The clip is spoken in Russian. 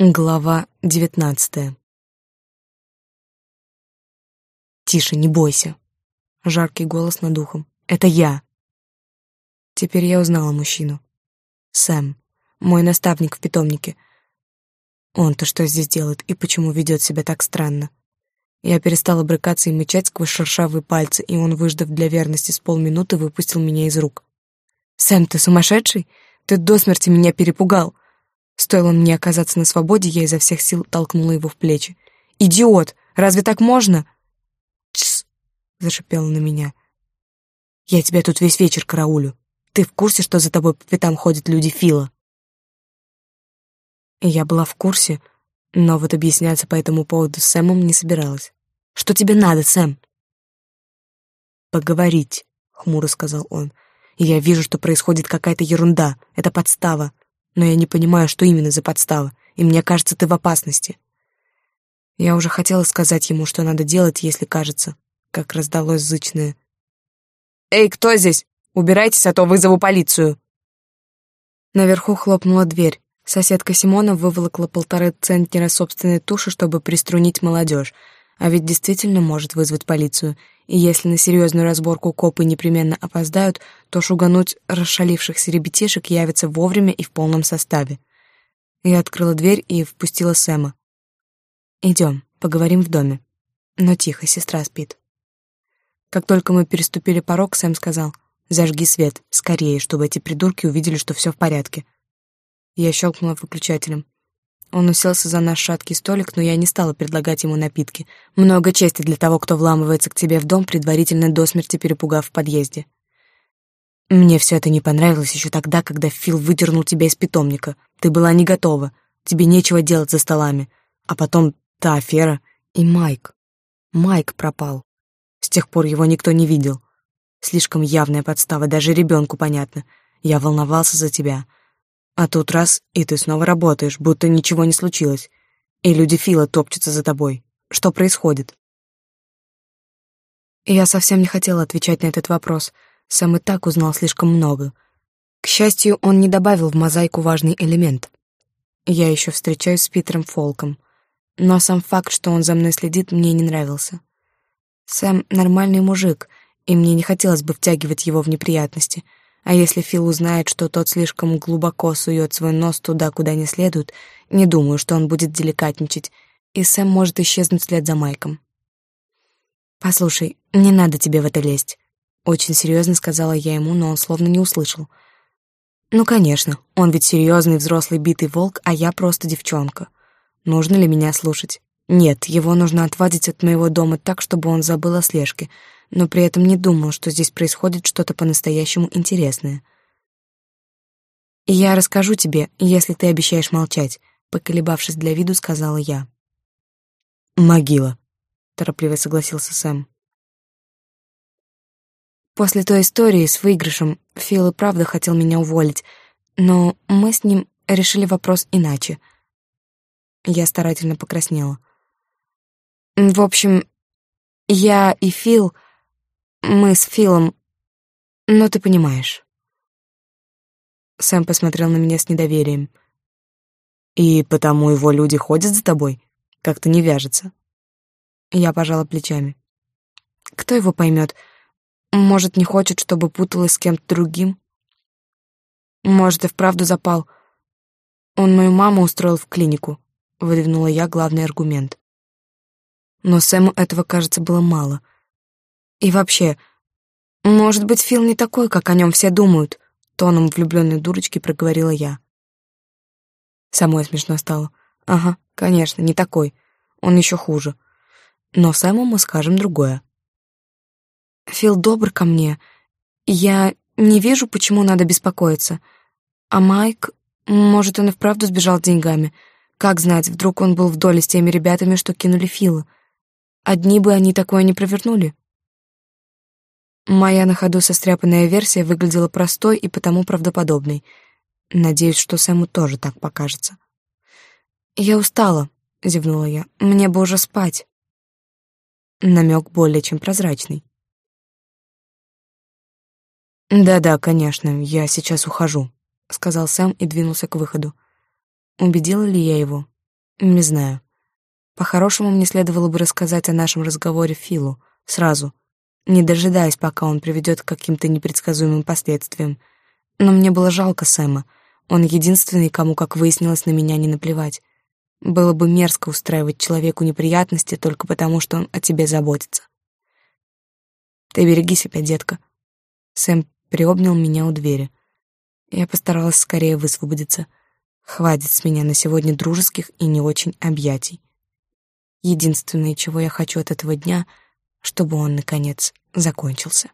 Глава девятнадцатая. «Тише, не бойся!» Жаркий голос над ухом. «Это я!» Теперь я узнала мужчину. Сэм, мой наставник в питомнике. Он-то что здесь делает и почему ведет себя так странно? Я перестала брыкаться и мычать сквозь шершавые пальцы, и он, выждав для верности с полминуты, выпустил меня из рук. «Сэм, ты сумасшедший? Ты до смерти меня перепугал!» Стоило мне оказаться на свободе, я изо всех сил толкнула его в плечи. «Идиот! Разве так можно?» «Тсс!» — зашипела на меня. «Я тебя тут весь вечер караулю. Ты в курсе, что за тобой по пятам ходят люди Фила?» Я была в курсе, но вот объясняться по этому поводу с Сэмом не собиралась. «Что тебе надо, Сэм?» «Поговорить», — хмуро сказал он. «Я вижу, что происходит какая-то ерунда. Это подстава но я не понимаю, что именно за подстава, и мне кажется, ты в опасности. Я уже хотела сказать ему, что надо делать, если кажется, как раздалось зычное. «Эй, кто здесь? Убирайтесь, а то вызову полицию!» Наверху хлопнула дверь. Соседка Симона выволокла полторы центнера собственной туши, чтобы приструнить молодежь, а ведь действительно может вызвать полицию, и если на серьезную разборку копы непременно опоздают, то шугануть расшалившихся ребятишек явится вовремя и в полном составе. Я открыла дверь и впустила Сэма. «Идем, поговорим в доме». Но тихо, сестра спит. Как только мы переступили порог, Сэм сказал, «Зажги свет, скорее, чтобы эти придурки увидели, что все в порядке». Я щелкнула выключателем. Он уселся за наш шаткий столик, но я не стала предлагать ему напитки. Много чести для того, кто вламывается к тебе в дом, предварительно до смерти перепугав в подъезде. Мне все это не понравилось еще тогда, когда Фил выдернул тебя из питомника. Ты была не готова. Тебе нечего делать за столами. А потом та афера и Майк. Майк пропал. С тех пор его никто не видел. Слишком явная подстава, даже ребенку понятно. Я волновался за тебя. А тут раз, и ты снова работаешь, будто ничего не случилось. И люди Фила топчутся за тобой. Что происходит? Я совсем не хотела отвечать на этот вопрос. Сам и так узнал слишком много. К счастью, он не добавил в мозаику важный элемент. Я еще встречаюсь с Питером Фолком. Но сам факт, что он за мной следит, мне не нравился. Сэм нормальный мужик, и мне не хотелось бы втягивать его в неприятности — а если Фил узнает, что тот слишком глубоко сует свой нос туда, куда не следует, не думаю, что он будет деликатничать, и Сэм может исчезнуть вслед за Майком. «Послушай, не надо тебе в это лезть», — очень серьезно сказала я ему, но он словно не услышал. «Ну, конечно, он ведь серьезный взрослый битый волк, а я просто девчонка. Нужно ли меня слушать? Нет, его нужно отвадить от моего дома так, чтобы он забыл о слежке, но при этом не думал, что здесь происходит что-то по-настоящему интересное. «Я расскажу тебе, если ты обещаешь молчать», — поколебавшись для виду, сказала я. «Могила», — торопливо согласился Сэм. После той истории с выигрышем Фил и правда хотел меня уволить, но мы с ним решили вопрос иначе. Я старательно покраснела. В общем, я и Фил мы с Филом... Ну, ты понимаешь. Сэм посмотрел на меня с недоверием. И потому его люди ходят за тобой? Как-то не вяжется. Я пожала плечами. Кто его поймет? Может, не хочет, чтобы путалась с кем-то другим? Может, и вправду запал. Он мою маму устроил в клинику, выдвинула я главный аргумент. Но Сэму этого, кажется, было мало — и вообще, может быть, Фил не такой, как о нем все думают, тоном влюбленной дурочки проговорила я. Самой смешно стало. Ага, конечно, не такой. Он еще хуже. Но Сэму мы скажем другое. Фил добр ко мне. Я не вижу, почему надо беспокоиться. А Майк, может, он и вправду сбежал деньгами. Как знать, вдруг он был в доле с теми ребятами, что кинули Фила. Одни бы они такое не провернули. Моя на ходу состряпанная версия выглядела простой и потому правдоподобной. Надеюсь, что Сэму тоже так покажется. «Я устала», — зевнула я. «Мне бы уже спать». Намек более чем прозрачный. «Да-да, конечно, я сейчас ухожу», — сказал Сэм и двинулся к выходу. Убедила ли я его? Не знаю. По-хорошему, мне следовало бы рассказать о нашем разговоре Филу сразу, не дожидаясь, пока он приведет к каким-то непредсказуемым последствиям. Но мне было жалко Сэма. Он единственный, кому, как выяснилось, на меня не наплевать. Было бы мерзко устраивать человеку неприятности только потому, что он о тебе заботится. Ты береги себя, детка. Сэм приобнял меня у двери. Я постаралась скорее высвободиться. Хватит с меня на сегодня дружеских и не очень объятий. Единственное, чего я хочу от этого дня, чтобы он, наконец, закончился.